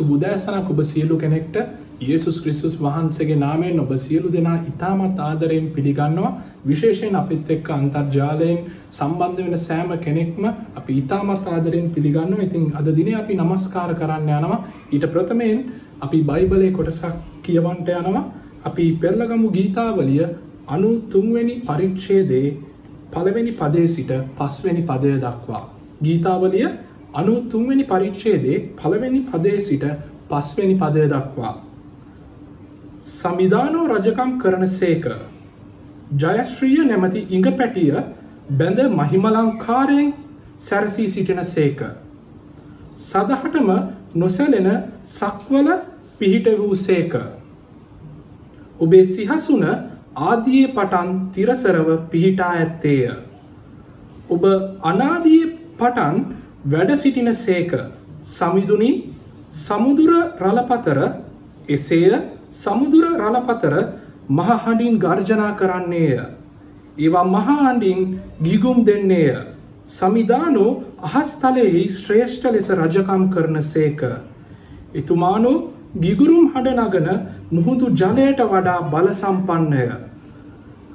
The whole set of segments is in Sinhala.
සුබුදෑසනක් ඔබ සියලු කෙනෙක්ට ඒසුස් ක්‍රිස්තුස් වහන්සේගේ නාමයෙන් ඔබ සියලු දෙනා ඉතාමත් ආදරයෙන් පිළිගන්නවා. විශේෂයෙන් අපිත් එක්ක අන්තර්ජාලයෙන් සම්බන්ධ වෙන සෑම කෙනෙක්ම අපි ඉතාමත් ආදරයෙන් පිළිගන්න ඉතින් අද දින අපි නමස්කාර කරන්න යනවා. ඊට ප්‍රථමයෙන් අපි බයිබලය කොටසක් කියවන්ට යනවා. අපි පෙරලගමු ගීතාවලිය අනු තුන්වැනි පරිච්චේදේ පළවෙනි පදේ සිට පස්වැනි පදය දක්වා. ගීතාවලිය අනු තුන්වැනි පරිච්චේදේ පළවෙනි පදේ සිට පස්වැනි පදය දක්වා. සමිධානෝ රජකම් කරන සේක. ජයශ්‍රීය නැමති ඉඟ පැටිය බැඳ මහිමලංකාරයෙන් සැරසී සිටින සේක. සදහටම නොසැලෙන සක්වල පිහිට වූ සේක. ඔබේ සිහසුන ආදියේ පටන් තිරසරව පිහිටා ඇත්තේය. ඔබ අනාදී පටන් වැඩ සිටින සේක සමිදුනි සමුදුර රලපතර එසේය සමුදුර රලපතර මහහඬින් ගර්ජනා කරන්නේය. ඒවා මහාන්ඩින් ගිගුම් දෙන්නේය. සමිධානෝ අහස්තලයෙහි ශ්‍රේෂ්ඨ ලෙස රජකම් කරන සේක. එතුමානු ගිගුරුම් හඬනගන මුහුදු ජලයට වඩා බලසම්පන්නය.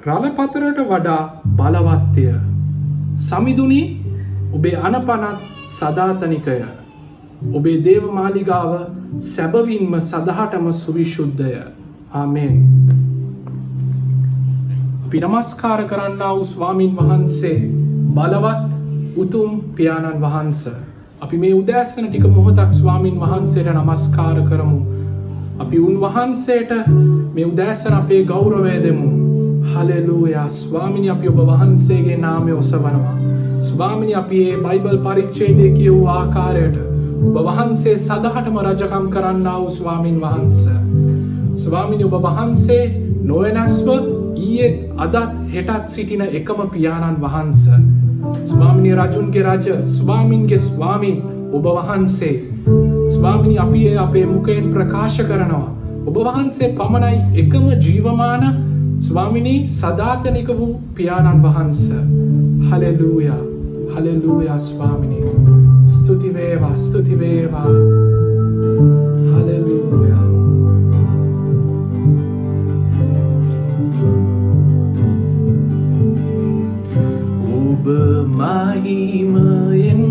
රලපතරට වඩා බලවත්වය. සමිදුනි ඔබේ අනපනත් සධාතනිකය. ඔබේ දේවමාලිගාව සැබවින්ම සදහටම සුවිශුද්ධය ආමෙන්. අපි නමස්කාර කරන්න වූ ස්වාමීන් වහන්සේ බලවත් උතුම් පියාණන් වහන්ස. අපි මේ උදෑස්සන ටික මොහොතක් ස්වාමීන් වහන්සේට නමස්කාර කරමු. අපි උන්වහන්සේට මේ උදෑසන අපේ ගෞරවය දෙමු. හලෙලූයා ස්වාමිනි අපි ඔබ වහන්සේගේ නාමය ඔසවනවා. ස්වාමිනි අපි ඒ බයිබල් පරිච්චේදය කිය වූ ආකාරයට ඔබ වහන්සේ සදහටම රජකම් කරන්න වූ ස්වාමීන් වහන්ස. ස්වාමිනි ඔබ වහන්සේ නොවෙනස්ව ඊයේත් අදත් හෙටත් සිටින එකම පියාණන් වහන්ස. ස්වාමිනි රජුන්ගේ රජ ස්වාමින්ගේ ස්වාමින් ඔබ වහන්සේ. ස්වාමිනි අපි ඒ අපේ මුකයෙන් ප්‍රකාශ කරනවා. ඔබ වහන්සේ පමණයි එකම ජීවමාන ස්වාමිනී සධාතනික වූ පියාණන් වහන්ස. හලෙලූයා හලෙලූයා ස්වාමිනී. ස්තුතිවේවා ස්තුතිවේවා හලෙලූයා ඔබ මහිමයෙන්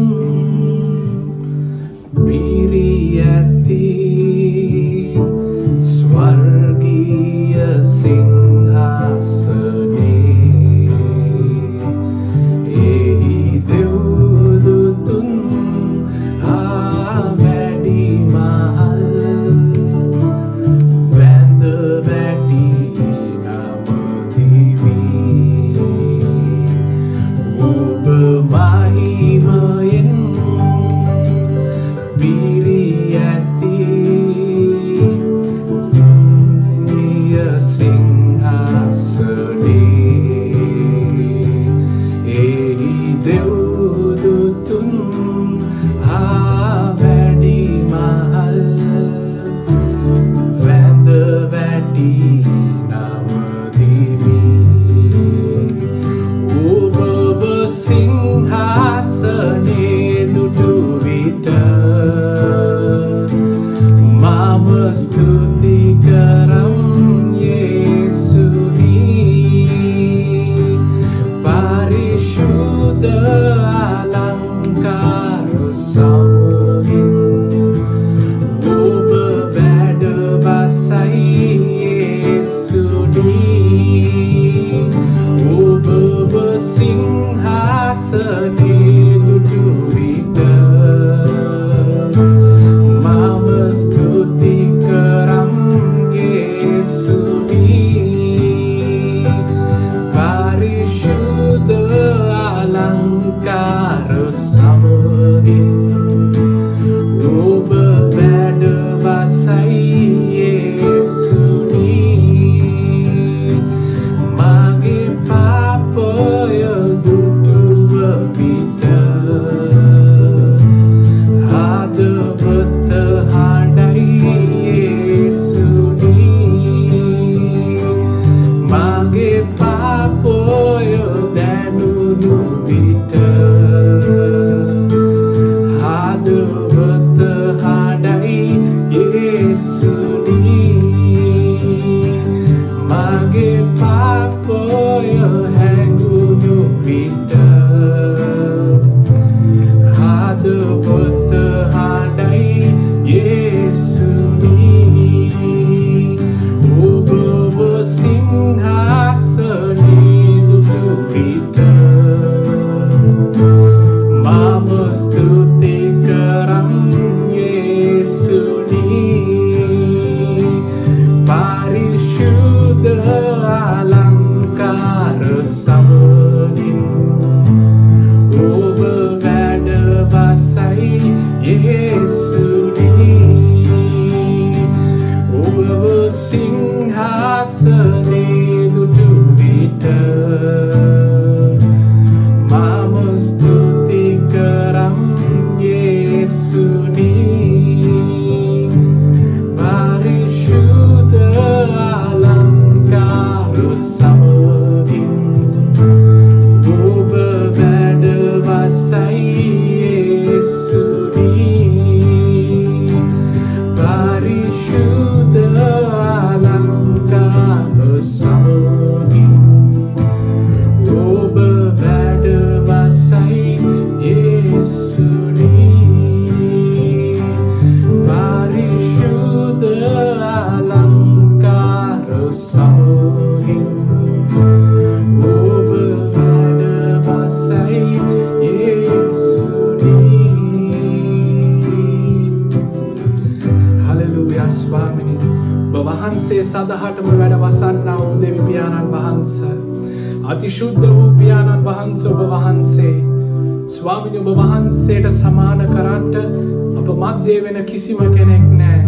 කිසිම කෙනෙක් නෑ.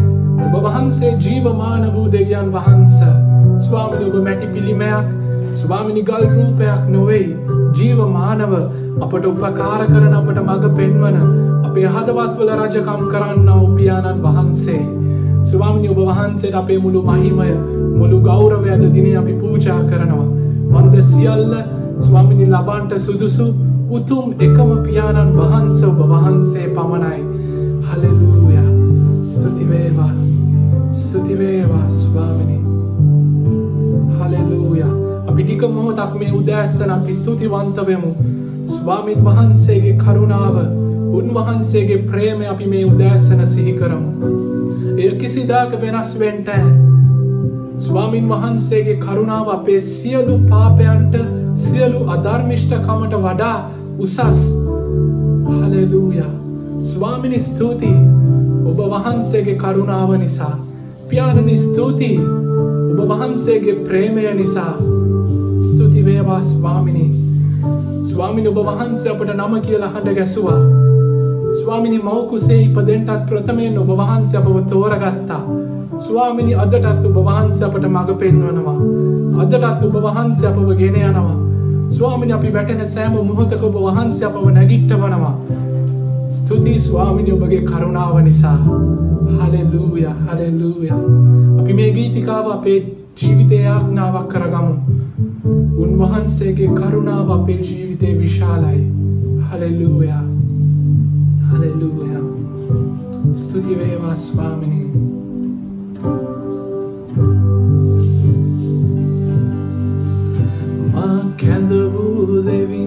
ඔබ වහන්සේ ජීවමාන වූ දෙවියන් වහන්ස. ස්වාමිනි ඔබ මැටි පිළිමයක් ස්වාමිනි ගල් රූපයක් නොවෙයි ජීවමානව අපට උපකාර කරන අපට මඟ පෙන්වන අපේ හදවත්වල රජකම් කරන්න ඔපියාණන් වහන්සේ. ස්වාමිනි ඔබ වහන්සේට අපේ මුළු මහිමය මුළු ගෞරවයද දින අපි පූජා කරනවා. වන්ද සියල්ල ස්වාමිනි ලබන්ට සුදුසු උතුම් එකම පියාණන් වහන්ස ඔබ වහන්සේ පමණයි. ස්වාමිනි හලලූය. අපි ටික මොහොතක් මේ උදෑස්සන අපි ස්තුතිවන්තවමු ස්වාමින් වහන්සේගේ කරුණාව උන්වහන්සේගේ ප්‍රේම අපි මේ උදෑස්සන සිහි කරමු. එය කිසිදාක වෙනස් වෙන්ටෑ ස්වාමින් වහන්සේගේ කරුණාව අපේ සියලු පාපයන්ට සියලු අධර්මිෂ්ඨකමට වඩා උසස්. හලලූය. ස්වාමිනි ස්තුතියි. ඔබ වහන්සේගේ කරුණාව නිසා. පියාණනි ස්තුතියි. ඔබ වහන්සේගේ ප්‍රේමය නිසා. ස්තුතිවේවා ස්වාමිනි. ස්වාමිනි ඔබ වහන්සේ අපට නම කියලා හඬ ගැසුවා. ස්වාමිනි මවකුසේ ඉපදෙන්ටත් ප්‍රථමයෙන් ඔබ වහන්සේ අපව තෝරගත්තා. ස්වාමිනි අදටත් ඔබ වහන්ස අපට මඟ පෙන්වනවා. අදටත් ඔබ වහන්ස අපව ගෙන යනවා. ස්වාමිනි අපි වැටෙන සෑම මුහොතක ඔබ වහන්ස අපව නැගිට්ට වනවා ස්තුතියි ස්වාමිනි ඔබගේ කරුණාව නිසා. හලෙලූය හලෙලූය අපි මේ ගීතිකාව අපේ ජීවිතය යාඥාවක් කරගමු. උන්වහන්සේගේ කරුණාව අපේ ජීවිතය විශාලයි. Hallelujah hallelujah ස්තුතිවේවා ස්වාමිනිී. කැඳ වූ දෙවිදේ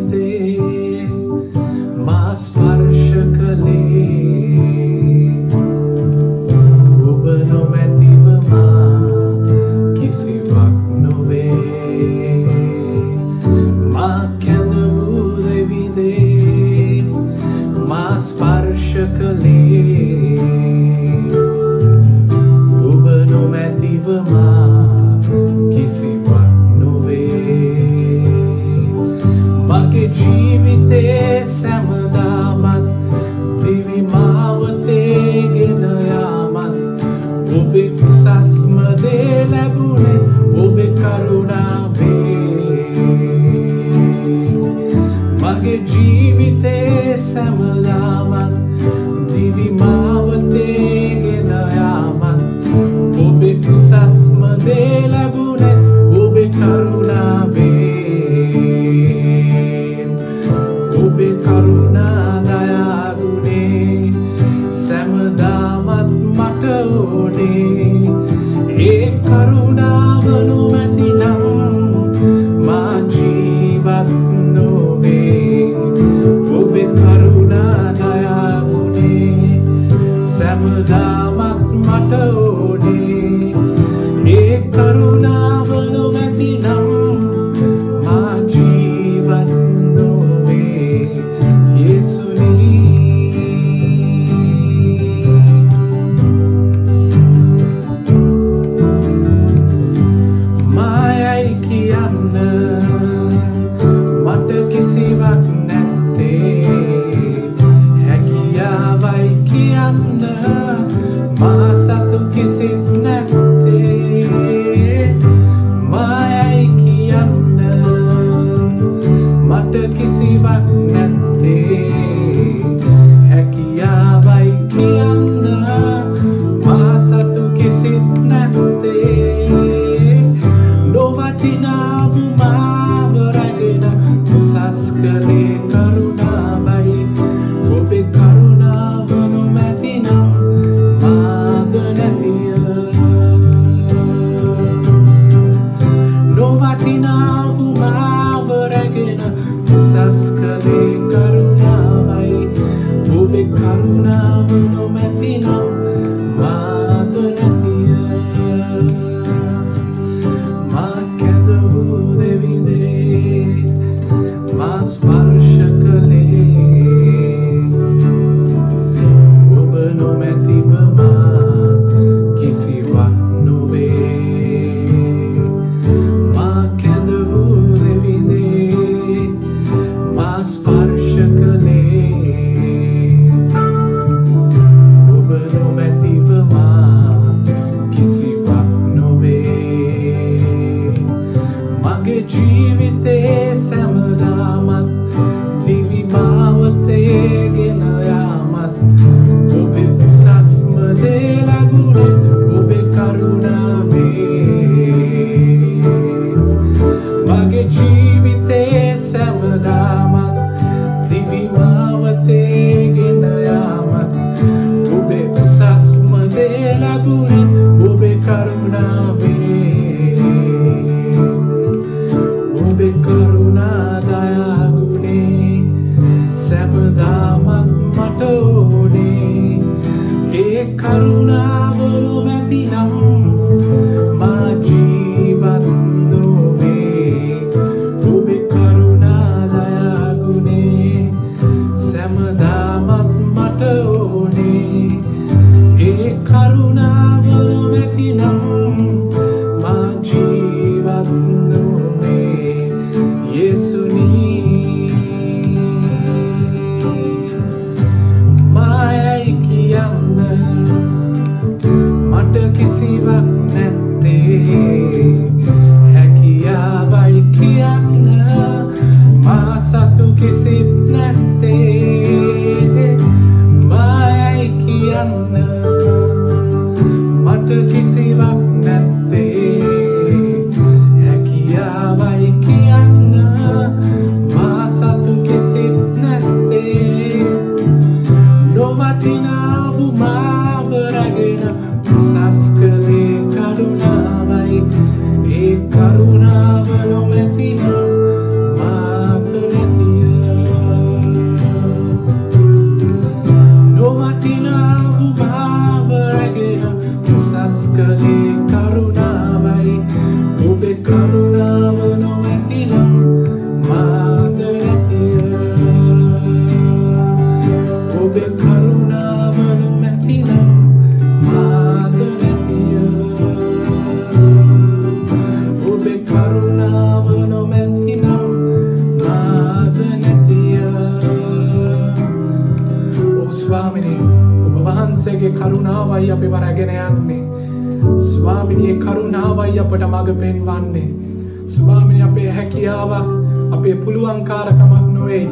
අපේ පුළුවන්කාරකමක් නොවේ.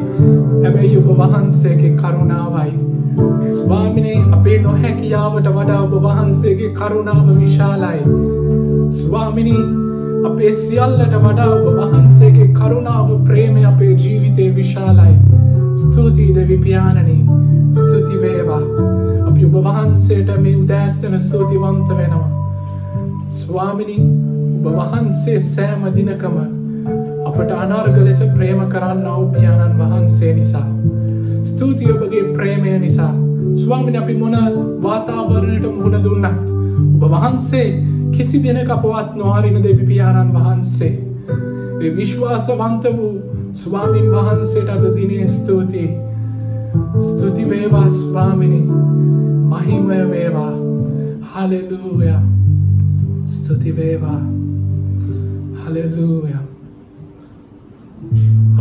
හැබැයි ඔබ වහන්සේගේ කරුණාවයි. ස්වාමිනේ අපේ නොහැකියාවට වඩා ඔබ වහන්සේගේ කරුණාව විශාලයි. ස්වාමිනී අපේ සියල්ලට වඩා ඔබ වහන්සේගේ කරුණාව ප්‍රේමය අපේ ජීවිතය විශාලයි. ස්තුතියි දෙවිපාණනී ස්තුති වේවා. අපි ඔබ වහන්සේට මේ උදෑස්තන ස්තුතිවන්ත වෙනවා. ස්වාමිනි ඔබ වහන්සේ සෑම දිනකම අපට අනර්ග ලෙස ප්‍රේම කරන්න අවපියාණන් වහන්සේ නිසා. ස්තුතිය ඔබගේ ප්‍රේමය නිසා. ස්වාමින අපි මොන වාතාවරණයට මුහුණ දුන්නත්? ඔබ වහන්සේ කිසි දෙනක අපවත් නොහරින දෙවිපාණන් වහන්සේ. ඒ විශ්වාසවන්ත වූ ස්වාමින් වහන්සේට අද දිනේ ස්තුතියි. ස්තුති වේවා ස්වාමිනි. මහිමය වේවා. හලෙලූය. ස්තුති වේවා. හලෙලූය.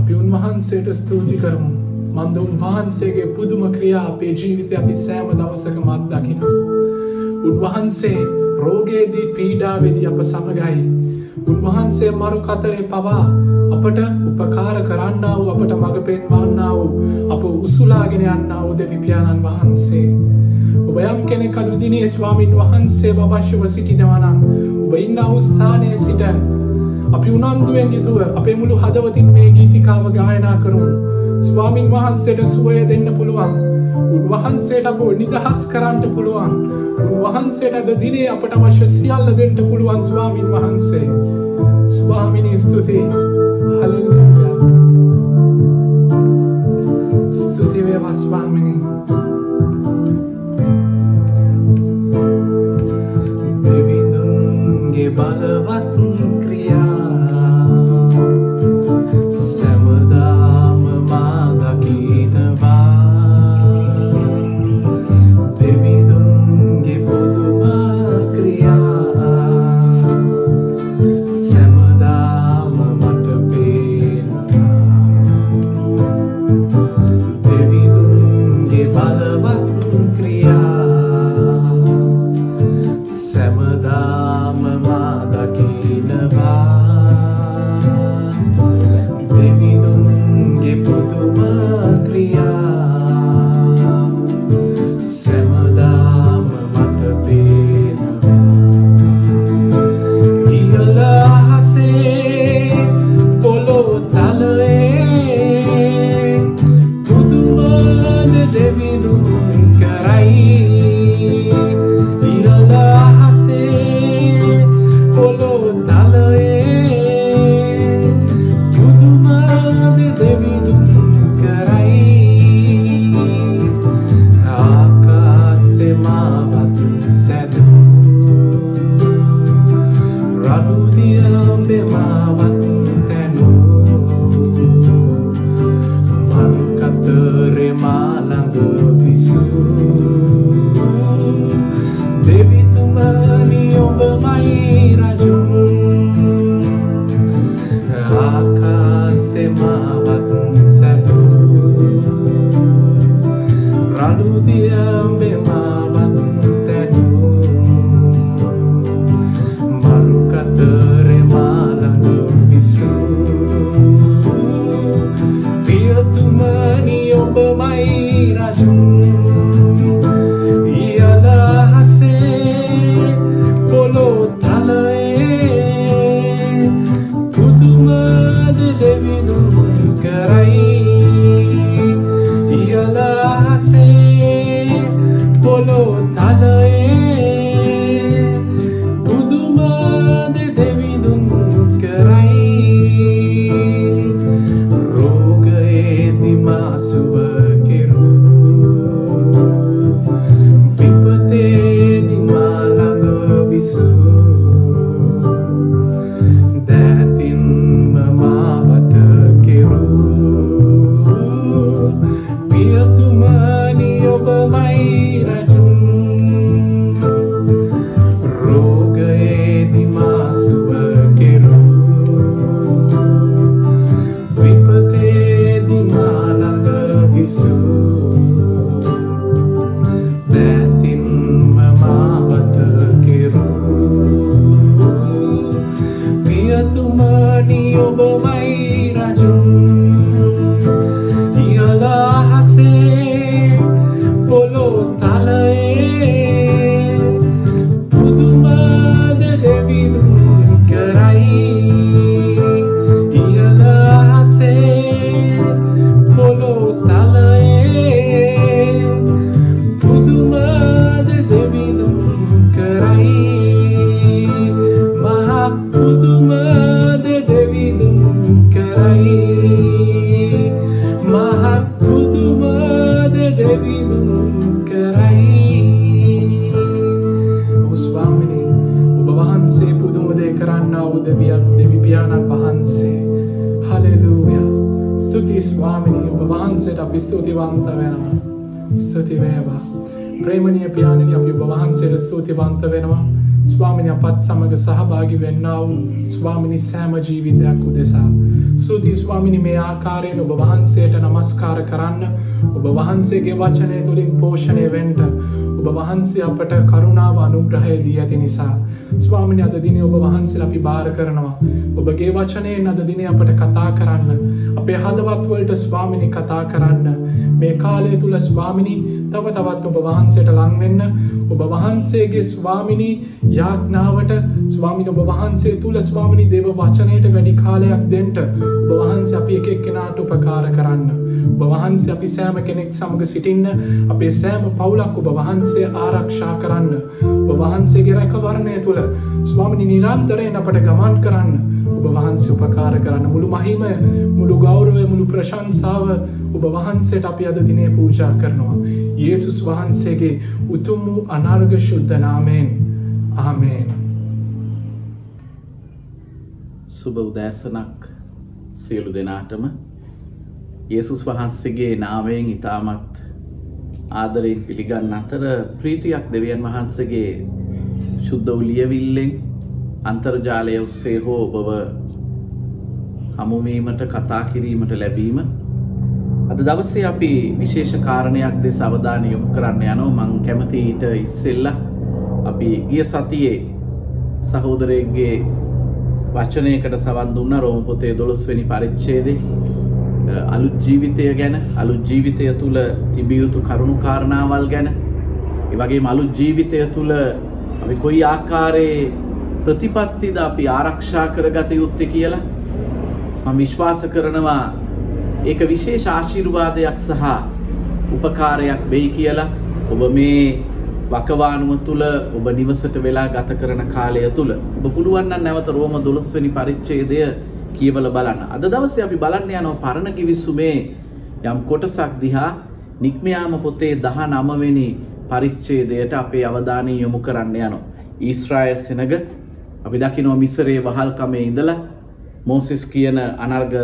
අපි උන්වහන්සේට ස්තුති කරමු. මන්ද උන්වහන්සේගේ පුදුම ක්‍රියා අපේ ජීවිතය අපි සෑම දවසක මත් දකින උන්වහන්සේ රෝගයේදී පීඩාවෙදී අප සමගයි. උන්වහන්සේ මරු කතරේ පවා අපට උපකාර කරන්න වූ අපට මඟ පෙන්වන්න වූ අප උසුලාගෙන යන්න වූ දෙවිපාණන් වහන්සේ. ඔබ යම් කෙනෙ කදුදිනේ ස්වාමින් වහන්සේ අවශ්‍යව සිටිනවනම් ඔබ ඉන්න අවස්ථානය සිට අපි උනන්දුවෙන් යුතුව අපේ මුළු හදවතින් මේ ගීතිකාව ගායනා කරුන් ස්වාමින් වහන්සේට සුවය දෙන්න පුළුවන්. උන්වහන්සේට අප නිදහස් කරන්නට පුළුවන්. උන්වහන්සේට අද දිනේ අපට අවශ්‍ය සියල්ල දෙන්නට පුළුවන් ස්වාමින් වහන්සේ. ස්වාමිනී ස්තුතියි. හලලුයා. ස්තුති වේවා ස්වාමිනී. දෙවිඳුන්ගේ බලවත් උදවියක් දෙවිපාණන් වහන්සේ. හලෙලූය. ස්තුති ස්වාමිනී ඔබ වහන්සේට අපි ස්තුතිවන්ත වෙනවා. ස්තුති වේවා ප්‍රේමණිය පියාණනි අපි ඔබ වහන්සේට ස්තුතිවන්ත වෙනවා. ස්වාමිනි අපත් සමඟ සහභාගි වෙන්නාව ස්වාමිනි සෑම ජීවිතයක් උදෙසා. සූති ස්වාමිනි මේ ආකාරයෙන් ඔබ වහන්සේට නමස්කාර කරන්න ඔබ වහන්සේගේ වචනය තුළින් පෝෂණය වෙන්ට ඔබ වහන්සේ අපට කරුණාව අනුග්‍රහය දී ඇති නිසා. ස්වාමිනි අද දින ඔබ වහන්සේ අපි භාර කරනවා. ඔබගේ වචනයෙන් අද දින අපට කතා කරන්න අපේ හදවත්වලට ස්වාමිනි කතා කරන්න. මේ කාලය තුළ ස්වාමිනි තව තවත් ඔබ වහන්සේට ලංවෙන්න ඔබ වහන්සේගේ ස්වාමිනි යාඥාවට ස්වාමින ඔබ වහන්සේ තුළ ස්වාමිනි දේව වචනයට වැඩි කාලයක් දෙන්ට ඔබ වහන්සේ අපි එක එක්කෙනාට උපකාර කරන්න. ඔබ වහන්සේ අපි සෑම කෙනෙක් සමඟ සිටින්න අපේ සෑම පවුලක් ඔබ වහන්සේ ආරක්ෂා කරන්න. ඔබ වහන්සේගේ රැකවරණය තුළ ස්වාමිනි නිරන්තරයෙන් අපට ගමන් කරන්න. ඔබ වහන්සේ උපකාර කරන්න මුළු මහිම මුළු ගෞරවය මුළු ප්‍රශංසාව ඔබ වහන්සේට අපි අද දිනේ පූජා කරනවා. යේසුස් වහන්සේගේ උතුම් වූ අනර්ග ශුද්ධනාමයෙන් ආමේන්. සුබ උදෑසනක් සියලු දෙනාටම යේසුස් වහන්සේගේ නාවයෙන් ඉතාමත් ආදරයෙන් පිළිගන්න අතර ප්‍රීතියක් දෙවියන් වහන්සේගේ ශුද්ධ උලියවිල්ලෙන් අන්තර්ජාලය ඔස්සේ හෝ ඔබව හමුවීමට කතා කිරීමට ලැබීම. අද දවසේ අපි විශේෂ කාරණයක් දෙස අවධානය යොමු කරන්න යනෝ මං කැමති ඊට ඉස්සෙල්ල අපි ගිය සතියේ සහෝදරයගේ වචනයකට සවන් දුන්න. රෝම පොතේ දොළොස්වැනි පරිච්ඡේදේ අලුත් ජීවිතය ගැන අලුත් ජීවිතය තුළ තිබියයුතු කරුණු කාරණාවල් ගැන. එවගේ අලුත් ජීවිතය තුළ අපි කොයි ආකාරයේ ප්‍රතිපත්තිද අපි ආරක්ෂා කරගත යුත්තේ කියලා? මම විශ්වාස කරනවා ඒක විශේෂ ආශිර්වාදයක් සහ උපකාරයක් වෙයි කියලා. ඔබ මේ වකවානුව තුළ ඔබ නිවසට වෙලා ගත කරන කාලය තුළ ඔබ පුළුවන්න නැවත රෝම දොළොස්වනි පරිච්චේදය කියවල බලන්න. අද දවසේ අපි බලන්න යනව පරණ කිවිස්සුමේ යම් කොටසක් දිහා නික්මයාම පොතේ දහ නමවෙනි පරිච්චේදයට අපේ අවධානය යොමු කරන්න යනවා. ඊස්රායල් සෙනග අපි දකිනෝ මිසරේ වහල්කමේ ඉඳලා මෝසෙස් කියන අනර්ග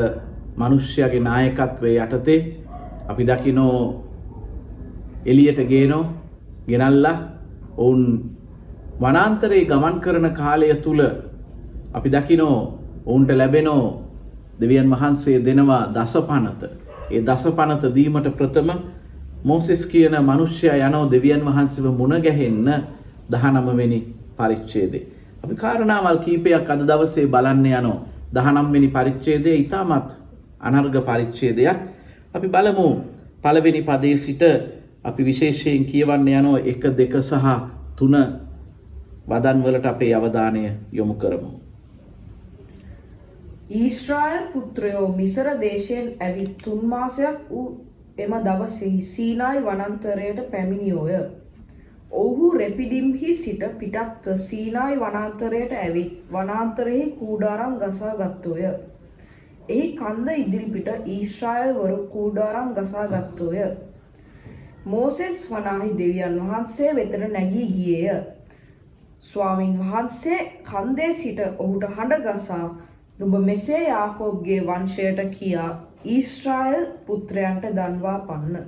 මනුෂ්‍යයාගේ නායකත්වය යටතේ අපි දකිනෝ එලියට ගේනෝ ගෙනල්ලා ඔවුන් වනාන්තරයේ ගමන් කරන කාලය තුළ අපි දකිනෝ ඔවුන්ට ලැබෙනෝ දෙවියන් වහන්සේ දෙනවා දස පනත ඒ දස පනත දීමට ප්‍රථම මෝසෙස් කියන මනුෂ්‍යයා යනෝ දෙවියන් වහන්සේව මුණගැහෙන්න දහනමවෙනි පරිච්චේදේ. අපි කාරණාවල් කීපයක් අද දවසේ බලන්න යනෝ දහනම්වෙනි පරිච්චේදය ඉතාමත් අනර්ග පරිච්චේදයක් අපි බලමු පළවෙනි පදේ සිට අපි විශේෂයෙන් කියවන්න යනෝ එක දෙක සහ තුන වදන්වලට අපේ අවධානය යොමු කරමු. ඊශ්‍රායල් පුත්‍රයෝ මිසර දේශයෙන් ඇවිත් තුන්මාසයක් වූ එම දවසෙහි සීනායි වනන්තරයට පැමිණියෝය. ඔවුහු රෙපිඩිම්හි සිට පිටත්ව සීනායි වනාන්තරයට ඇවිත් වනාන්තරෙහි කූඩාරම් ගසා ගත්තෝය. එහි කන්ද ඉදිරිපිට ඊශ්‍රායල්වරු කූඩාරම් ගසා ගත්තෝය. මෝසෙස් වනාහි දෙවියන් වහන්සේ වෙතට නැගී ගියේය. ස්වාමින් වහන්සේ කන්දේ සිට ඔහුට හඬ ගසා නුඹ මෙසේ යාකෝබ්ගේ වංශයට කියා ඊශ්‍රායල් පුත්‍රයන්ට දන්වා පන්න.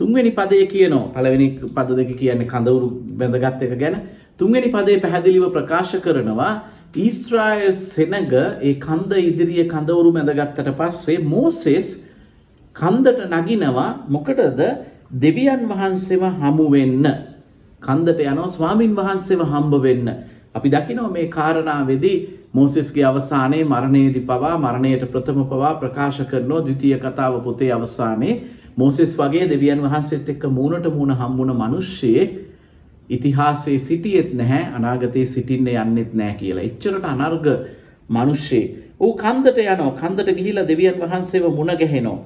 තුන්වෙනි පදය කියනෝ පළවෙනි පද දෙක කියන්නේ කඳවුරු බැඳගත් එක ගැන. තුන්වෙනි පදේ පැහැදිලිව ප්‍රකාශ කරනවා ඊස්ත්‍රායල් සෙනග ඒ කන්ද ඉදිරිය කඳවුරු මැඳගත්තට පස්සේ මෝසෙස් කන්දට නගිනවා. මොකටද? දෙවියන් වහන්සේව හමුවෙන්න කන්දට යනෝ ස්වාමින් වහන්සේව හම්බ වෙන්න. අපි දකිනෝ මේ කාරණාවෙදී මෝසෙස්ගේ අවසානයේ මරණයේදි පවා මරණයට ප්‍රථම පවා ප්‍රකාශ කරනෝ ද්විතීය කතාව පොතේ අවසානයේ. මෝසෙස් වගේ දෙවියන් වහන්සේත් එක්ක මූණට මූණ හම්බුණ මිනිස්සෙක් ඉතිහාසයේ සිටියෙත් නැහැ අනාගතයේ සිටින්න යන්නෙත් නැහැ කියලා. එච්චරට අනර්ග මිනිස්සෙක්. ඌ කන්දට යනවා. කන්දට ගිහිලා දෙවියන් වහන්සේව මුණ ගැහෙනවා.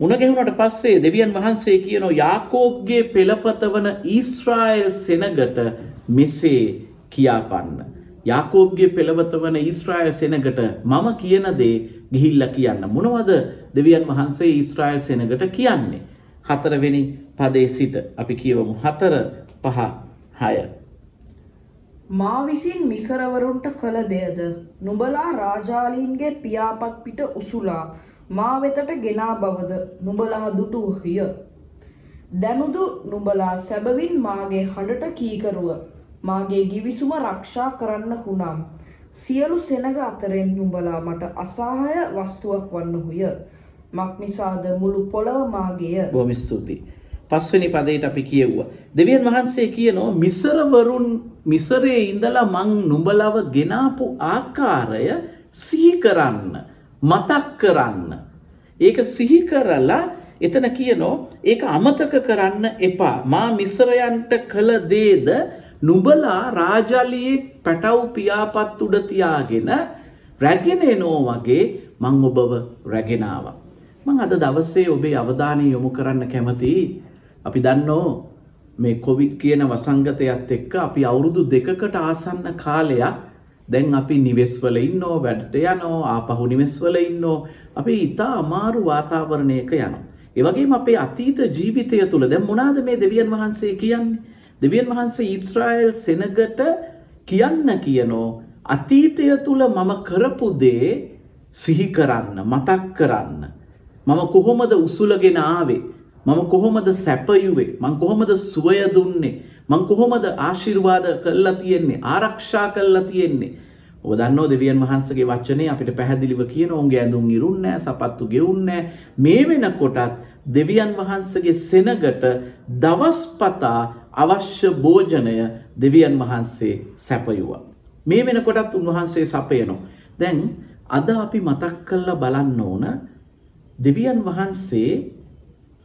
මුණ ගැහුණට පස්සේ දෙවියන් වහන්සේ කියනවා යාකෝබ්ගේ පෙළපත වන ඊශ්‍රායල් සෙනගට මෙසේ කියාපන්න. යාකෝබ්ගේ පෙළවත වන ඊස්ට්‍රයිල් සෙනගට මම කියන දේ ගිහිල්ල කියන්න. මොනවද දෙවියන් වහන්සේ ඊස්ට්‍රයිල් සෙනගට කියන්නේ. හතරවෙනි පදේ සිට අපි කියවමු හතර පහ හය. මා විසින් මිසරවරුන්ට කළ දෙයද නුබලා රාජාලීන්ගේ පියාපත් පිට උසුලා මා වෙතට ගෙනා බවද නුබලා දුටුවහිය. දැනුදු නුබලා සැබවින් මාගේ හඬට කීකරුව මාගේ ගිවිසුම රක්ෂා කරන්න හුනම්. සියලු සෙනග අතරෙන් නුඹලා මට අසාහය වස්තුවක් වන්නහුය. මක් නිසාද මුළු පොළව මාගේය. බොහොම ස්තුතියි. පස්වෙනි පදයට අපි කියව්වා. දෙවියන් වහන්සේ කියනවා මිසරවරුන් මිසරයේ ඉඳලා මං නුඹලව ගෙනාපු ආකාරය සිහි කරන්න, මතක් කරන්න. ඒක සිහි කරලා එතන කියනෝ ඒක අමතක කරන්න එපා. මා මිසරයන්ට කළ දේද නුබලා රාජලියෙක් පැටව් පියාපත් උඩ තියාගෙන රැගෙන එනෝ වගේ මං ඔබව රැගෙනාව. මං අද දවස්සේ ඔබේ අවධානය යොමු කරන්න කැමතියි. අපි දන්නෝ මේ කොවිඩ් කියන වසංගතයත් එක්ක අපි අවුරුදු දෙකකට ආසන්න කාලයක් දැන් අපි නිවෙස්වල ඉන්නෝ වැඩට යනෝ ආපහු නිවෙස්වල ඉන්නෝ අපි ඉතා අමාරු වාතාවරණයක යනවා. ඒවගේම අපේ අතීත ජීවිතය තුළ දැන් මොනාද මේ දෙවියන් වහන්සේ කියන්නේ දෙවියන් වහන්සේ ඊස්ත්‍රායල් සෙනගට කියන්න කියනෝ අතීතය තුළ මම කරපු දේ සිහි කරන්න මතක් කරන්න. මම කොහොමද උසුලගෙන ආවේ? මම කොහොමද සැපයුවේ? මං කොහොමද සුවය දුන්නේ? මං කොහොමද ආශිර්වාද කල්ලා තියෙන්නේ? ආරක්ෂා කල්ලා තියෙන්නේ? ඔබ දන්නෝ දෙවියන් වහන්සගේ වචනය අපිට පැහැදිලිව කියන ඔුන්ගේ ඇඳුම් ඉරුන්නෑ සපත්තු ගෙවුන්නෑ මේ වෙන කොටත් දෙවියන් වහන්සගේ සෙනගට දවස්පතා අවශ්‍ය භෝජනය දෙවියන් වහන්සේ සැපයුවා. මේ වෙනකොටත් උන්වහන්සේ සපයනෝ. දැන් අද අපි මතක් කල්ල බලන්න ඕන දෙවියන් වහන්සේ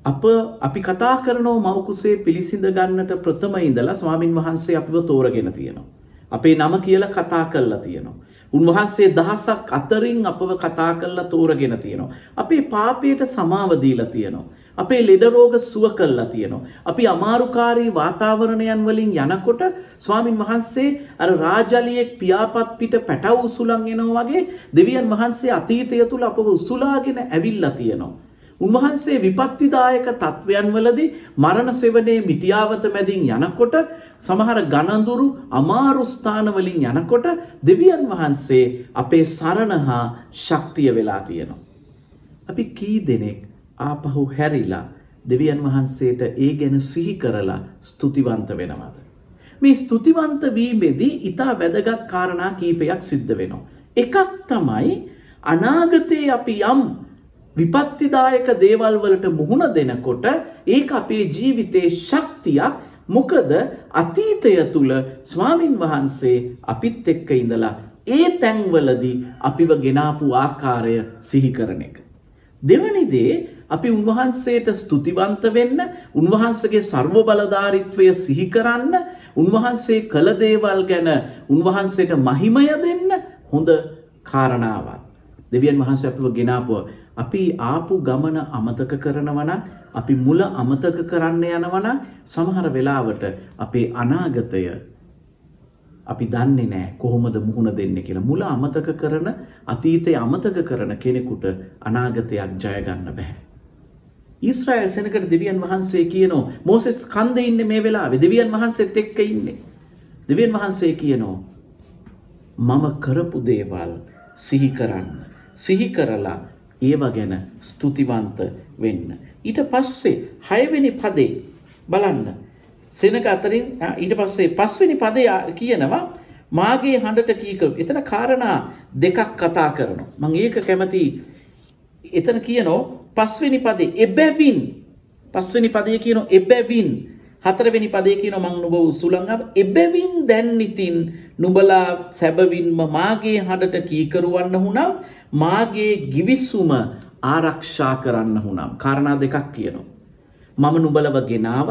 අප අපි කතා කරනෝ මවකුසේ පිළිසිඳ ගන්නට ප්‍රථම ඉඳලා ස්වාමින් වහන්සේ අපිව තෝරගෙන තියෙනවා. අපේ නම කියලා කතා කල්ලා තියෙනවා. උන්වහන්සේ දහසක් අතරින් අපව කතා කල්ලා තෝරගෙන තියෙනවා. අපේ පාපයට සමාවදීලා තියෙනවා. අපේ ලෙඩරෝග සුව කල්ලා තියෙනවා. අපි අමාරුකාරී වාතාවරණයන් වලින් යනකොට ස්වාමින් වහන්සේ අර රාජලියෙක් පියාපත් පිට පැටව් උසුලන් එනවා වගේ දෙවියන් වහන්සේ අතීතය තුළ අපව උසුලාගෙන ඇවිල්ලා තියෙනවා. උන්වහන්සේ විපත්තිදායක තත්ත්වයන් වලදී මරණ සෙවනේ මිටියාවත මැදින් යනකොට සමහර ගණඳුරු අමාරුස්ථානවලින් යනකොට දෙවියන් වහන්සේ අපේ සරණ හා ශක්තිය වෙලා තියෙනවා. අපි කී දෙනෙක් ආපහු හැරිලා දෙවියන් වහන්සේට ඒ ගැන සිහි කරලා ස්තුතිවන්ත වෙනවද. මේ ස්තුතිවන්ත වීමේදී ඉතා වැදගත් කාරණා කීපයක් සිද්ධ වෙනවා. එකක් තමයි අනාගතයේ අපි යම් විපත්තිදායක දේවල් වලට මුහුණ දෙනකොට ඒක අපේ ජීවිතයේ ශක්තියක් මොකද අතීතය තුළ ස්වාමින් වහන්සේ අපිත් එක්ක ඉඳලා ඒ තැන්වලදී අපිව ගෙනාපු ආකාරය සිහි කරන එක. දෙවනිදේ අපි උන්වහන්සේට ස්තුතිවන්ත වෙන්න උන්වහන්සගේ සර්ව බලධාරිත්වය සිහි කරන්න උන්වහන්සේ කළ දේවල් ගැන උන්වහන්සේට මහිමය දෙන්න හොඳ කාරණාවක්. දෙවියන් වහන්ස අපව ගෙනාපුව. අපි ආපු ගමන අමතක කරනවන අපි මුල අමතක කරන්න යනවන සමහර වෙලාවට අපේ අනාගතය අපි දන්නේ නෑ කොහොමද මුහුණ දෙන්න කියලා මුල අමතක කරන අතීතය අමතක කරන කෙනෙකුට අනාගතයක් ජයගන්න බැහැ. ඊස්්‍රයිල් සෙනකට දෙවියන් වහන්සේ කියනෝ මෝසෙස් කන්ද ඉන්න මේ වෙලා දෙවියන් වහන්සේත් එක්ක ඉන්නේ. දෙවියන් වහන්සේ කියනෝ මම කරපු දේවල් සිහි කරන්න. සිහි කරලා ඒව ගැන ස්තුතිවන්ත වෙන්න. ඊට පස්සේ හයවෙනි පදේ බලන්න සෙනක අතරින් ඊට පස්සේ පස්වෙනි පදය කියනවා මාගේ හඬට කීකරු එතන කාරණා දෙකක් කතා කරනවා. මං ඒක කැමති එතන කියනෝ පස්වෙනි පදේ එබැවින්. පස්වෙනි පදය කියන එබැවින්. හතරවෙනි පදය කියන මං නුබ උසුළඟ එබැවින් දැන් ඉතින් නුබලා සැබවින්ම මාගේ හඬට කීකරුවන්න හුනම් මාගේ ගිවිස්සුම ආරක්ෂා කරන්න හුනම් කාරණා දෙකක් කියනවා. මම නුබලව ගෙනාව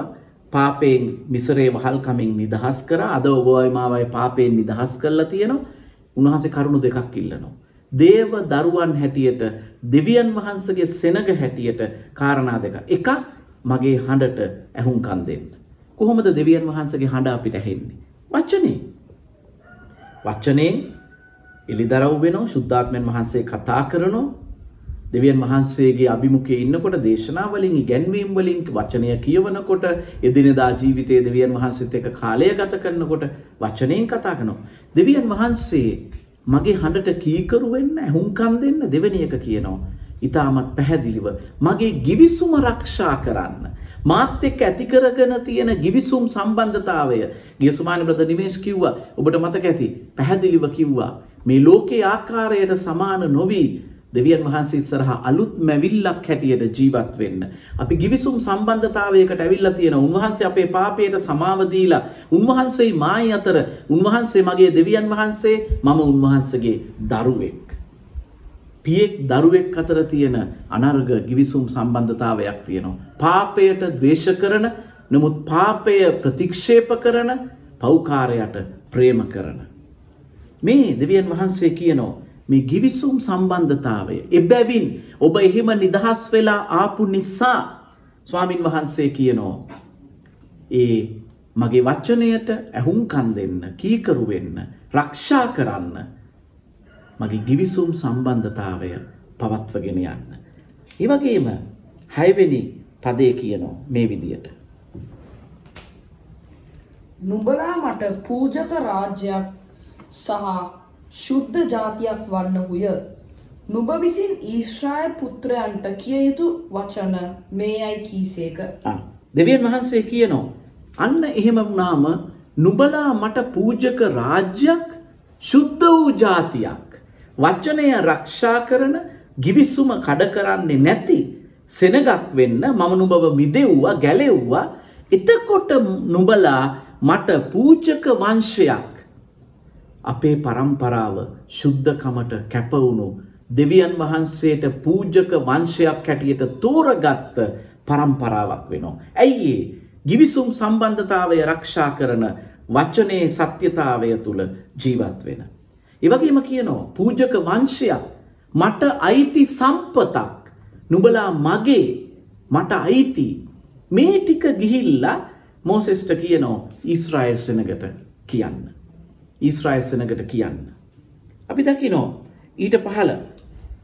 පාපයෙන් මිසරේ වහල්කමින් නිදහස් කර. අද ඔබෝයි මාවයි පාපයෙන් නිදහස් කරලා තියෙනවා. උන්වහසේ කරුණු දෙකක් ඉල්ලනවා. දේව දරුවන් හැටියට දෙවියන් වහන්සගේ සෙනග හැටියට කාරණා දෙක. එකක් මගේ හඬට ඇහුම්කන් දෙන්න. කොහොමද දෙවියන් වහන්සගේ හඬ අපිට ඇහෙන්නේ. වච්චනේ. වච්චනයෙන් එලිදරව් වෙනවා ශුද්ධාත්මයන් වහන්සේ කතා කරනවා දෙවියන් වහන්සේගේ අභිමුඛයේ ඉන්නකොට දේශනාවලින් ඉගැන්වීම් වලින් වචනය කියවනකොට එදිනෙදා ජීවිතයේ දෙවියන් වහන්සේත් එක්ක කාලය ගත කරනකොට වචනයෙන් කතා කරනවා. දෙවියන් වහන්සේ මගේ හඬට කීකරු වෙන්න ඇහුම්කම් දෙන්න දෙවෙනි එක කියනවා. ඊටමත් පැහැදිලිව මගේ givisuma ආරක්ෂා කරන්න. මාත් එක්ක ඇති කරගෙන තියෙන givisum සම්බන්ධතාවය ගියසුමානි බ්‍රදර් නිමේෂ් කිව්වා ඔබට මතක ඇති පැහැදිලිව කිව්වා මේ ලෝකේ ආකාරයට සමාන නොවි දෙවියන් වහන්සේ ඉස්සරහා අලුත් මැවිල්ලක් හැටියට ජීවත් වෙන්න. අපි givisum සම්බන්ධතාවයකට ඇවිල්ලා තියෙන උන්වහන්සේ අපේ පාපයට සමාව දීලා උන්වහන්සේ මායි අතර උන්වහන්සේ මගේ දෙවියන් වහන්සේ මම උන්වහන්සේගේ දරුවෙක්. පියෙක් දරුවෙක් අතර තියෙන අනර්ග givisum සම්බන්ධතාවයක් තියෙනවා. පාපයට ද්වේෂ කරන නමුත් පාපය ප්‍රතික්ෂේප කරන පෞකාරයට ප්‍රේම කරන. මේ දෙවියන් වහන්සේ කියනෝ මේ ගිවිසුම් සම්බන්ධතාවය. එබැවින් ඔබ එහෙම නිදහස් වෙලා ආපු නිසා ස්වාමින් වහන්සේ කියනෝ. ඒ මගේ වච්චනයට ඇහුම්කන් දෙන්න කීකරු වෙන්න රක්ෂා කරන්න මගේ ගිවිසුම් සම්බන්ධතාවය පවත්වගෙන යන්න. ඒවගේම හයවෙනි පදය කියනෝ මේ විදියට. නුබලා මට පූජක රාජ්‍යයක් සහ ශුද්ධ ජාතියක් වන්නහුය. නුබ විසින් ඊශ්‍රාය පුත්‍රයන්ට කිය යුතු වචන මේ අයි කීසේක. ආ, දෙවියන් වහන්සේ කියනෝ අන්න එහෙම වුණාම නුබලා මට පූජක රාජ්‍යයක් ශුද්ධ වූ ජාතියක් වචනය රක්ෂා කරන ගිවිස්සුම කඩ කරන්නේ නැති සෙනගක් වෙන්න මම නුබව මිදෙව්වා ගැලෙව්වා එතකොට නුබලා මට පූජක වංශයක් අපේ පරම්පරාව ශුද්ධකමට කැපවුණු දෙවියන් වහන්සේට පූජක වංශයක් හැටියට තෝරගත්ත පරම්පරාවක් වෙනවා. ඇයි ඒ ගිවිසුම් සම්බන්ධතාවය රක්ෂා කරන වචනයේ සත්‍යතාවය තුළ ජීවත් වෙන. ඒවගේම කියනවා පූජක වංශයක් මට අයිති සම්පතක් නුබලා මගේ මට අයිති මේ ටික ගිහිල්ලා මෝසෙස්ට කියනෝ ඊස්රයිල් සෙනගට කියන්න. ඊස්රයිල් සෙනගට කියන්න. අපි දකිනෝ ඊට පහල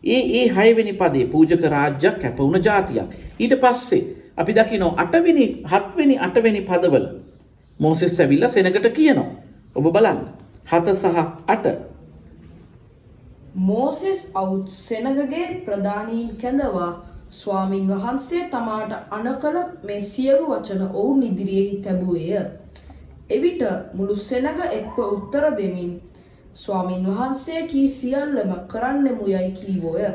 ඒ ඒ හයවෙනි පදේ පූජක රාජ්‍යයක් කැපවුණ ජාතියක්. ඊට පස්සේ අපි දකිනෝ අටවෙනි හත්වෙනි අටවෙනි පදවල මෝසෙස් ඇවිල්ල සෙනගට කියනවා. ඔබ බලන්න හත සහ අට මෝසෙස් අවුත් සෙනගගේ ප්‍රධානීන් කැඳවා ස්වාමින් වහන්සේ තමාට අනකළ මේ සියලු වචන ඔවුන් ඉදිරියෙහි තැබුවේය. එවිට මුළු සෙනග එක්ව උත්තර දෙමින් ස්වාමින් වහන්සේ කී සියල්ලම කරන්නෙමු යයි කීවෝය.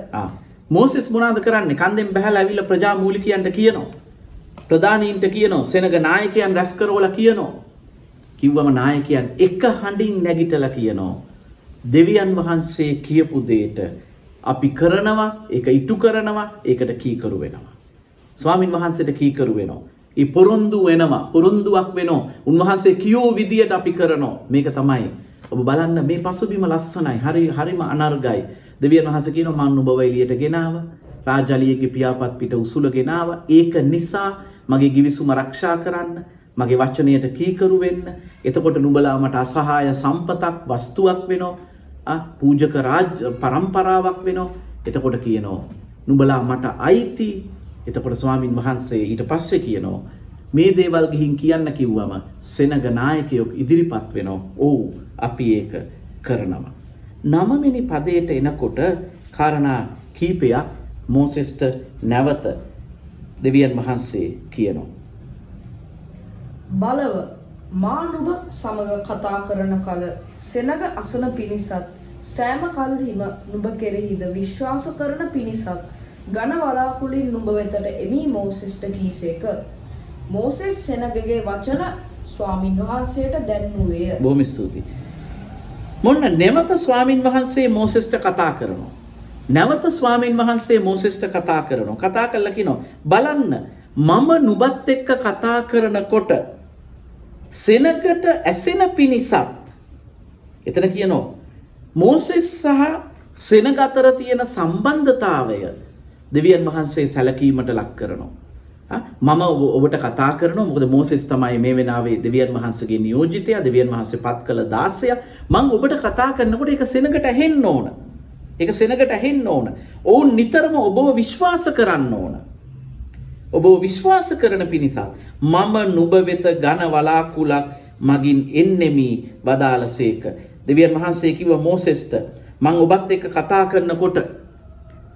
මෝසෙස් මොනාද කරන්න කන්දෙන් බැහල ඇවිල ප්‍රජා මූලිකයන්ට කියනවා. ප්‍රධානීන්ට කියනවා සෙනග නායකයන් රැස්කරෝල කියනවා. කිව්වම නායකයන් එක හඬින් නැගිටල කියනවා. දෙවියන් වහන්සේ කියපු දේට අපි කරනවා ඒක ඉටු කරනවා ඒකට කීකරු වෙනවා. ස්වාමින් වහන්සේට කීකරු වෙනවා. ඒ පොරොන්දු වෙනවා පොරොන්දුවක් වෙනවා උන්වහන්සේ කියෝ විදියට අපි කරනවා මේක තමයි. ඔබ බලන්න මේ පසුබිම ලස්සනයි හරි හරිම අනර්ගයි. දෙවියන් වහන්සේ කියනවා මං නුඹව එළියට ගෙනාවා. රාජලියගේ පියාපත් පිට උසුල ගෙනාවා. ඒක නිසා මගේ ගිවිසුම ආරක්ෂා කරන්න මගේ වචනයට කීකරු වෙන්න. එතකොට නුඹලා මට අසහාය සම්පතක් වස්තුවක් වෙනවා. පූජක රාජ පරම්පරාවක් වෙනවා. එතකොට කියනවා නුඹලා මට අයිති එතකොට ස්වාමින් වහන්සේ ඊට පස්සේ කියනවා මේ දේවල් ගිහින් කියන්න කිව්වම සෙනග නායකයොක් ඉදිරිපත් වෙනවා. ඔව් අපි ඒක කරනවා. නවවෙනි පදයට එනකොට කාරණා කීපයක් මෝසෙස්ට නැවත දෙවියන් වහන්සේ කියනවා. බලව මා නුඹ සමග කතා කරන කල සෙනග අසන පිණිසත් සෑම කල්හිම නුඹ කෙරෙහිද විශ්වාස කරන පිණිසත් ගණ වලාකුලින් නුඹ වෙතට එමී මෝසෙස්ට කීසේක. මෝසෙස් සෙනගගේ වචන ස්වාමින් වහන්සේට දැන්වුවේය. බොහොම ස්තුතියි. මොන්න නැවත ස්වාමින් වහන්සේ මෝසෙස්ට කතා කරනවා. නැවත ස්වාමින් වහන්සේ මෝසෙස්ට කතා කරනවා. කතා කරලා කියනවා බලන්න මම නුඹත් එක්ක කතා කරනකොට සෙනගට ඇසෙන පිණිසත් එතන කියනවා මෝසෙස් සහ සෙනග අතර තියෙන සම්බන්ධතාවය දෙවියන් වහන්සේ සැලකීමට ලක් කරනවා. මම ඔබට කතා කරන මොකද මෝසෙස් තමයි මේ වෙනාවේ දෙවියන් වහන්සගේ නියෝජිතය දෙවියන් වහන්සේ පත් කළ දාසය මං ඔබට කතා කරන්නකොට එක සෙනකට ඇහෙන්න ඕන. එක සෙනකට ඇහෙන්න ඕන. ඔවුන් නිතරම ඔබව විශ්වාස කරන්න ඕන. ඔබ විශ්වාස කරන පිණිසත් මම නුබ වෙත ගණ වලාකුලක් මගින් එන්නෙමී වදාලසේක. දෙවියන් වහන්සේ කිව මෝසෙස්ට මං ඔබත් එක්ක කතා කරනකොට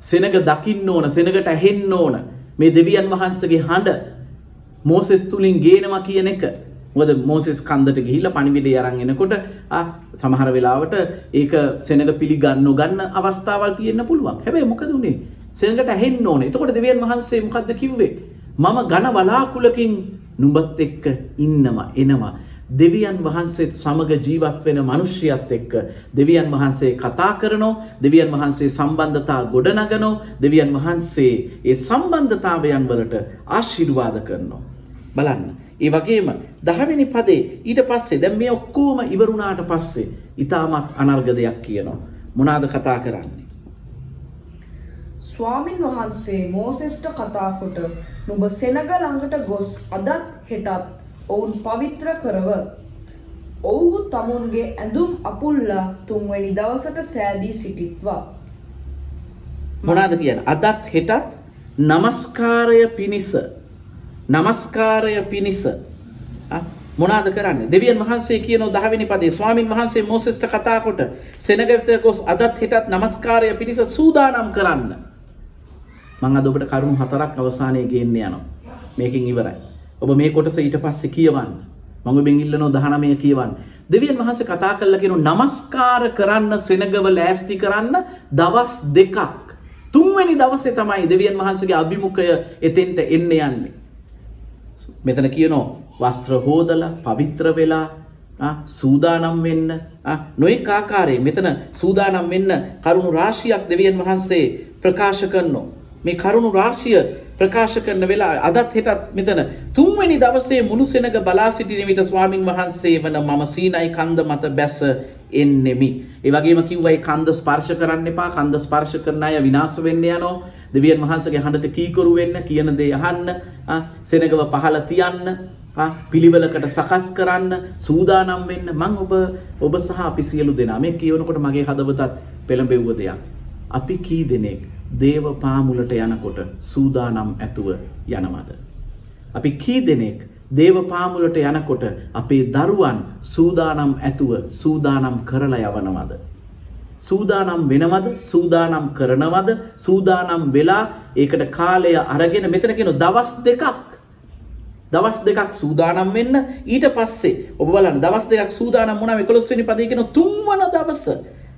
සෙනග දකින්න ඕන සෙනගට ඇහෙන්න ඕන. මේ දෙවියන් වහන්සගේ හඬ මෝසෙස් තුළින් ගේනවා කියන එක. මොද මෝසෙස් කන්දට ගිහිල්ල පනිවිඩ අරන් එනකොට සමහර වෙලාවට ඒක සෙනග පිළිගන්න ගන්න අවස්ථාවල් තියෙන්න්න පුළුවන්. හැබැයි මොකද වුණේ සෙනකට ඇහෙන්න ඕන. එතකොට දෙවියන් වහන්සේ මොකක්ද කිව්වේ? මම ගණ වලාකුලකින් නුඹත් එක්ක ඉන්නවා එනවා. දෙවියන් වහන්සේත් සමග ජීවත් වෙන මනුෂ්‍යයත් එක්ක දෙවියන් වහන්සේ කතා කරනෝ දෙවියන් වහන්සේ සම්බන්ධතා ගොඩනගනෝ දෙවියන් වහන්සේ ඒ සම්බන්ධතාවයන් වලට ආශිර්වාද කරනවා. බලන්න. ඒ වගේම දහවෙනි පදේ ඊට පස්සේ දැන් මේ ඔක්කොම ඉවරුණාට පස්සේ ඊටමත් අනර්ග දෙයක් කියනවා. මොනවාද කතා කරන්නේ? ස්වාමින් වහන්සේ මෝසෙස්ට කතාකොට නුඹ සෙනග ළඟට ගොස් අදත් හෙටත් ඔවුන් පවිත්‍ර කරව. ඔවුහු තමුන්ගේ ඇඳුම් අපුල්ලා තුන්වැනි දවසට සෑදී සිටිත්වා. මොනාද කියන අදත් හෙටත් නමස්කාරය පිණිස නමස්කාරය පිණිස. මොනාද කරන්න? දෙවියන් වහන්සේ කියන දහවිනි පදේ ස්වාමින් වහන්සේ මෝසෙස්ට කතාකොට සෙනගවිත ගොස් අදත් හිටත් නමස්කාරය පිණිස සූදානම් කරන්න. මං අද ඔබට කරුණු හතරක් අවසානය ගේන්න යනවා. මේකින් ඉවරයි. ඔබ මේ කොටස ඊට පස්සේ කියවන්න. මඟ බෙන් ඉල්ලනෝ දහනමය කියවන්න. දෙවියන් වහන්සේ කතා කල්ල කෙනු නමස්කාර කරන්න සෙනගව ලෑස්ති කරන්න දවස් දෙකක්. තුන්වැනි දවසේ තමයි දෙවියන් වහන්සගේ අභිමුඛය එතෙන්ට එන්න යන්නේ. මෙතන කියනෝ වස්ත්‍ර හෝදල පවිත්‍ර වෙලා සූදානම් වෙන්න නොයි කාකාරයේ මෙතන සූදානම් වෙන්න කරුණු රාශියක් දෙවියන් වහන්සේ ප්‍රකාශ කරනවා. මේ කරුණු රාශිය ප්‍රකාශ කරන වෙලා අදත් හෙටත් මෙතන තුන්වැනි දවසේ මුළු සෙනග බලා සිටින විට ස්වාමින් වහන්සේ වන මම සීනයි කන්ද මත බැස එන්නෙමි. ඒ වගේම කිව්වයි කන්ද ස්පර්ශ කරන්න එපා. කන්ද ස්පර්ශ කරන අය විනාශ වෙන්න යනෝ දෙවියන් වහන්සේගේ හඬට කීකරු වෙන්න කියන දේ අහන්න සෙනගව පහළ තියන්න පිළිවෙලකට සකස් කරන්න සූදානම් වෙන්න මං ඔබ ඔබ සහ අපි සියලු දෙනා. මේ කියවනකොට මගේ හදවතත් පෙළඹෙව්ව දෙයක්. අපි කී දෙනෙක්? දේව පාමුලට යනකොට සූදානම් ඇතුව යනවද. අපි කී දෙනෙක් දේව පාමුලට යනකොට අපේ දරුවන් සූදානම් ඇතුව සූදානම් කරලා යවනවද. සූදානම් වෙනවද සූදානම් කරනවද සූදානම් වෙලා ඒකට කාලය අරගෙන මෙතනකෙන දවස් දෙකක් දවස් දෙකක් සූදානම් වෙන්න ඊට පස්සේ ඔබ බලන්න දවස් දෙකක් සූදානම් වුණා 11 වෙනි පදේ කියන තුන්වන දවස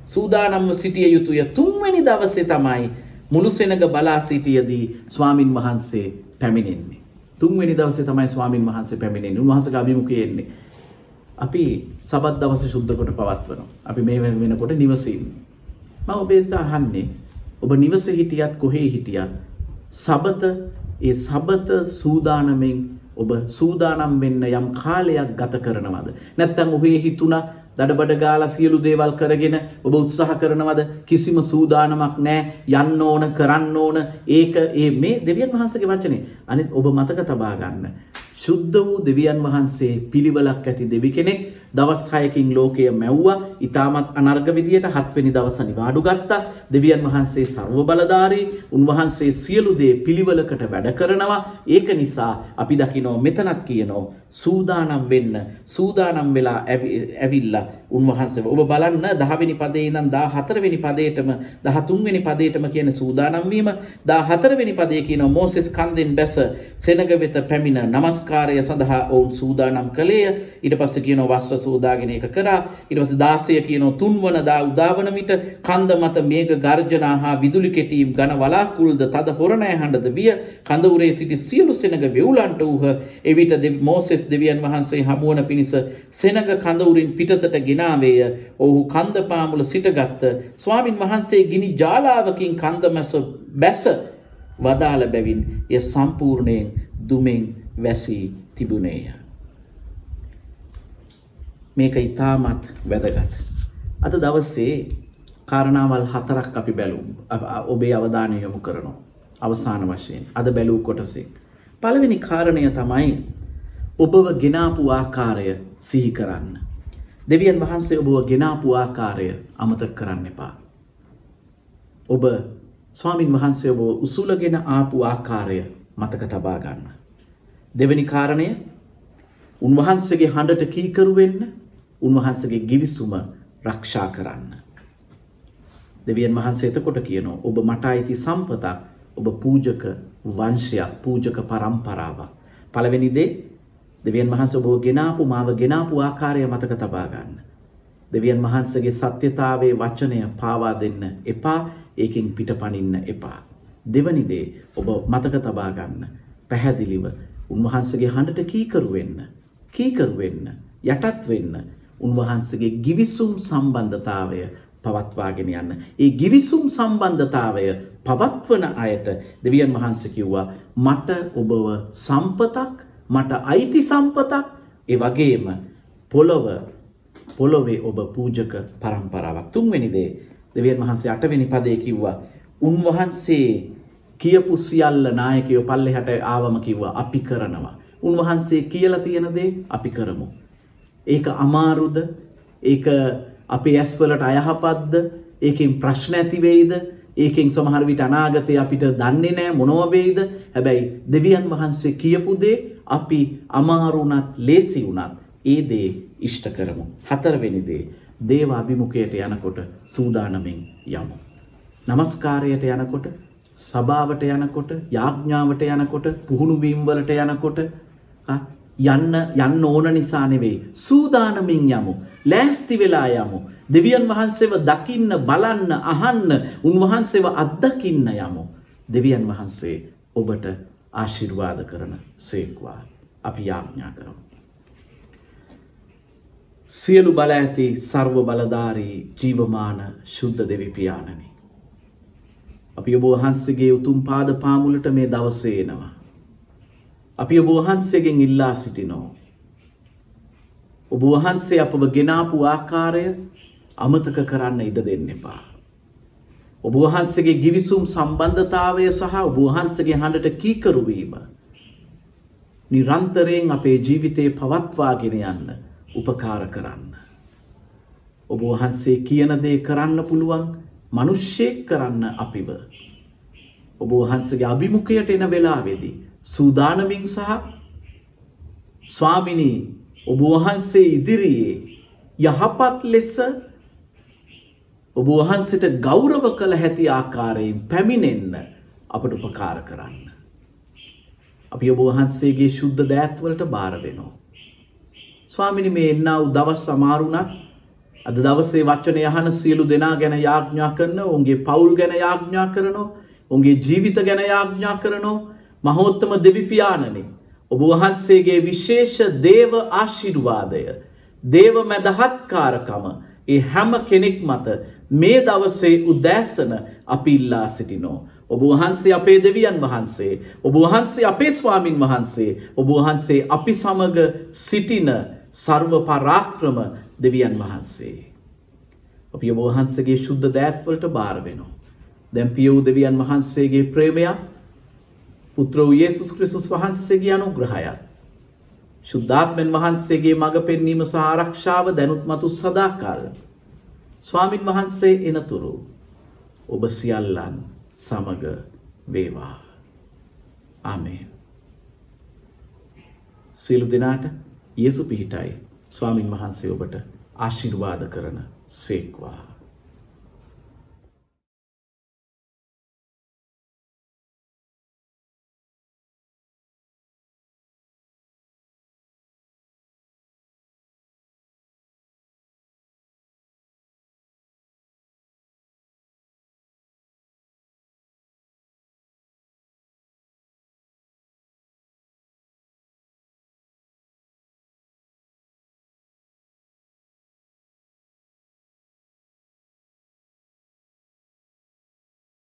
සූදානම්ව සිටිය යුතුය තුන්වෙනි දවසේ තමයි මුළු සෙනග බලා සිටියදී ස්වාමින් වහන්සේ පැමිණෙන්නේ. තුන්වෙනි දවසේ තමයි ස්වාමින් වහන්සේ පැමිණෙන්නේ. උන්වහන්සේගේ අභිමුඛයේ එන්නේ. අපි සබත් දවස සුද්ධ කොට පවත්වනවා. අපි මේ වෙනකොට නිවසේ ඉන්නේ. මම ඔබේ අහන්නේ ඔබ නිවසේ හිටියත් කොහේ හිටියත් සබත ඒ සබත සූදානමෙන් ඔබ සූදානම් වෙන්න යම් කාලයක් ගත කරනවද. නැත්තං ඔහේ හිතුණ දඩබඩ ගාලා සියලු දේවල් කරගෙන ඔබ උත්සාහ කරනවද? කිසිම සූදානමක් නෑ. යන්න ඕන කරන්න ඕන. ඒක ඒ මේ දෙවියන් වහන්සගේ වචනේ. අනිත් ඔබ මතක තබාගන්න. ශුද්ධ වූ දෙවියන් වහන්සේ පිළිවලක් ඇති දෙවි කෙනෙක් දවස් හයකින් ලෝකය මැව්වා. ඉතාමත් අනර්ග විදියට හත්වනි දවස නිවාඩු ගත්තා. දෙවියන් වහන්සේ සර්ව බලධාරී. උන්වහන්සේ සියලු දේ පිළිවලකට වැඩ කරනවා. ඒක නිසා අපි දකිනෝ මෙතනත් කියනෝ සූදානම් වෙන්න සූදානම් වෙලා ඇවිල්ලා උන්වහන්සේ ඔබ බලන්න දහවෙනි පදේ නම් දා හතරවෙනි පදේටම දහතුන්වෙනි පදේටම කියන සූදානම්වීම දා හතරවෙනි පදේ කියන මෝසෙස් කන්දෙන් බැස සෙනග වෙත පැමිණ නමස්කාරය සඳහා ඔවුන් සූදානම් කළේය. ඉට පස්ස කියන වස්ව සෝදාගෙන එක කරා. ඉටවස දාසය කියනෝ තුන්වන දා උදාවන විට කන්ද මත මේක ගර්ජනා හා විදුලි කෙටීම් ගන වලාකුල්ද තද හොරණය හඬද විය කඳවුරේ සිටි සියලු සෙනග වෙවුලන්ට වූහ. එවිට මෝසෙස් දෙවියන් වහන්සේ හමුවන පිණිස සෙනග කඳවුරින් පිටතට ගෙනාවේය. ඔහු කන්දපාමුල සිටගත්ත. ස්වාමින් වහන්සේ ගිනි ජාලාවකින් කන්දමැස බැස වදාළ බැවින් ය සම්පූර්ණයෙන් දුමෙන් වැසී තිබුණේය. මේක ඉතාමත් වැදගත්. අද දවස්සේ කාරණාවල් හතරක් අපි බැලුම් ඔබේ අවධානය යොමු කරනවා. අවසාන වශයෙන් අද බැලූ කොටසේ. පළවෙනි කාරණය තමයි ඔබව ගෙනාපු ආකාරය සිහි කරන්න. දෙවියන් වහන්සේ ඔබව ගෙනාපු ආකාරය අමතක කරන්න එපා. ඔබ ස්වාමින් වහන්සේ ඔබ උසුලගෙන ආපු ආකාරය මතක තබා ගන්න. දෙවැනි කාරණය උන්වහන්සේගේ හඬට කීකරුවෙන්න උන්වහන්සගේ ගිවිසුම රක්ෂා කරන්න. දෙවියන් වහන්සේ එතකොට කියනවා ඔබ මට අයිති සම්පතක් ඔබ පූජක වංශයක් පූජක පරම්පරාවක්. පළවෙනිදේ දෙවියන් වහන්ස ඔබෝ ගෙනාපු මාව ගෙනාපු ආකාරය මතක තබා ගන්න. දෙවියන් වහන්සගේ සත්‍යතාවේ වචනය පාවා දෙන්න එපා ඒකින් පිට පනින්න එපා. දෙවනිදේ ඔබ මතක තබා ගන්න පැහැදිලිව උන්වහන්සගේ හඬට කීකරුවෙන්න කීකරුවෙන්න යටත් වෙන්න උන්වහන්සගේ ගිවිසුම් සම්බන්ධතාවය පවත්වාගෙන යන්න. ඒ ගිවිසුම් සම්බන්ධතාවය පවත්වන අයට දෙවියන් වහන්ස කිව්වා මට ඔබව සම්පතක් මට අයිති සම්පතක් ඒ වගේම පොළොව පොළොවේ ඔබ පූජක පරම්පරාවක් තුන්වෙනිදේ දෙවියන් වහන්සේ අටවෙනි පදය කිව්වා උන්වහන්සේ කියපු සියල්ල නායකයෝ පල්ලෙහට ආවම කිව්වා අපි කරනවා. උන්වහන්සේ කියල තියෙනදේ අපි කරමු. ඒක අමාරුද? ඒක අපේ ඇස්වලට අයහපත්ද? ඒකින් ප්‍රශ්න ඇතිවෙයිද ඒකෙන් සමහරවිට අනාගතය අපිට දන්නේ නෑ මොනවවෙයිද හැබැයි දෙවියන් වහන්සේ කියපුදේ අපි අමාරුනත් ලේසි වුනත් ඒ දේ ඉෂ්ට කරමු. හතරවෙනිදේ දේව අභිමුකයට යනකොට සූදානමින් යමු. නමස්කාරයට යනකොට සභාවට යනකොට යාඥාවට යනකොට පුහුණුවීම්වලට යනකොට යන්න යන්න ඕන නිසා නෙවෙයි. සූදානමින් යමු. ලෑස්ති වෙලා යමු. දෙවියන් වහන්සේව දකින්න බලන්න අහන්න උන්වහන්සේව අත්දකින්න යමු. දෙවියන් වහන්සේ ඔබට ආශිර්වාද කරන සේක්වා අපි යාඥා කරමු. සියලු බල ඇති සර්ව බලධාරී ජීවමාන ශුද්ධ දෙවිපාණනි. අපි ඔබ වහන්සේගේ උතුම් පාද පාමුලට මේ දවසේනවා. අපි ඔබ වහන්සේගෙන් ඉල්ලා සිටිනෝ. ඔබ වහන්සේ අපව ගෙනාපු ආකාරය අමතක කරන්න ඉඩ දෙන්න එපා. ඔබ වහන්සේගේ ගිවිසුම් සම්බන්ධතාවය සහ ඔබ වහන්සගේ හඬට කීකරුවීම. නිරන්තරයෙන් අපේ ජීවිතය පවත්වාගෙන යන්න උපකාර කරන්න. ඔබ වහන්සේ කියන දේ කරන්න පුළුවන් මනුෂ්‍යයෙක් කරන්න අපිව. ඔබ වහන්සගේ අභිමුඛයට එන වෙලා වෙදී සූදානමින් සහ ස්වාමිනී ඔබ වහන්සේ ඉදිරියේ යහපත් ලෙස ඔබ වහන්සට ගෞරව කළ හැති ආකාරයෙන් පැමිණෙන්න අපට උපකාර කරන්න. අපි ඔබ වහන්සේගේ ශුද්ධ දෑත්වලට බාර වෙනවා. ස්වාමිනි මේ එන්නාව දවස් සමාරුණත් අද දවසේ වච්චන යහන සියලු දෙනා ගැන යාඥා කරන උන්ගේ පවුල් ගැන යාඥා කරනවා උන්ගේ ජීවිත ගැන යාඥා කරනවා මහෝත්තම දෙවිපාණනි ඔබ වහන්සේගේ විශේෂ දේව ආශිර්වාදය දේව මැදහත්කාරකම ඒ හැම කෙනෙක් මත මේ දවසේ උදෑසන අපි ඉල්ලා සිටිනෝ ඔබ වහන්සේ අපේ දෙවියන් වහන්සේ. ඔබ වහන්සේ අපේ ස්වාමින් වහන්සේ. ඔබ වහන්සේ අපි සමග සිටින සර්ව පරාක්‍රම දෙවියන් වහන්සේ. අපි ඔබ වහන්සේගේ ශුද්ධ දෑත්වලට බාර වෙනවා. දැන් පිය වූ දෙවියන් වහන්සේගේ ප්‍රේමයක් පුත්‍ර වූ යේසුස් ක්‍රිස්තුස් වහන්සේගේ අනුග්‍රහයත් ශුද්ධාත්මෙන් වහන්සේගේ මඟ පෙන්වීම සහ ආරක්ෂාව දැනුත් මතු සදාකල් ස්වාමින් වහන්සේ එනතුරු ඔබ සියල්ලන් සමග වේවා. ආමේන්. සියලු දෙනාට යේසු පිහිටයි ස්වාමින් වහන්සේ ඔබට ආශිර්වාද කරන සේක්වා.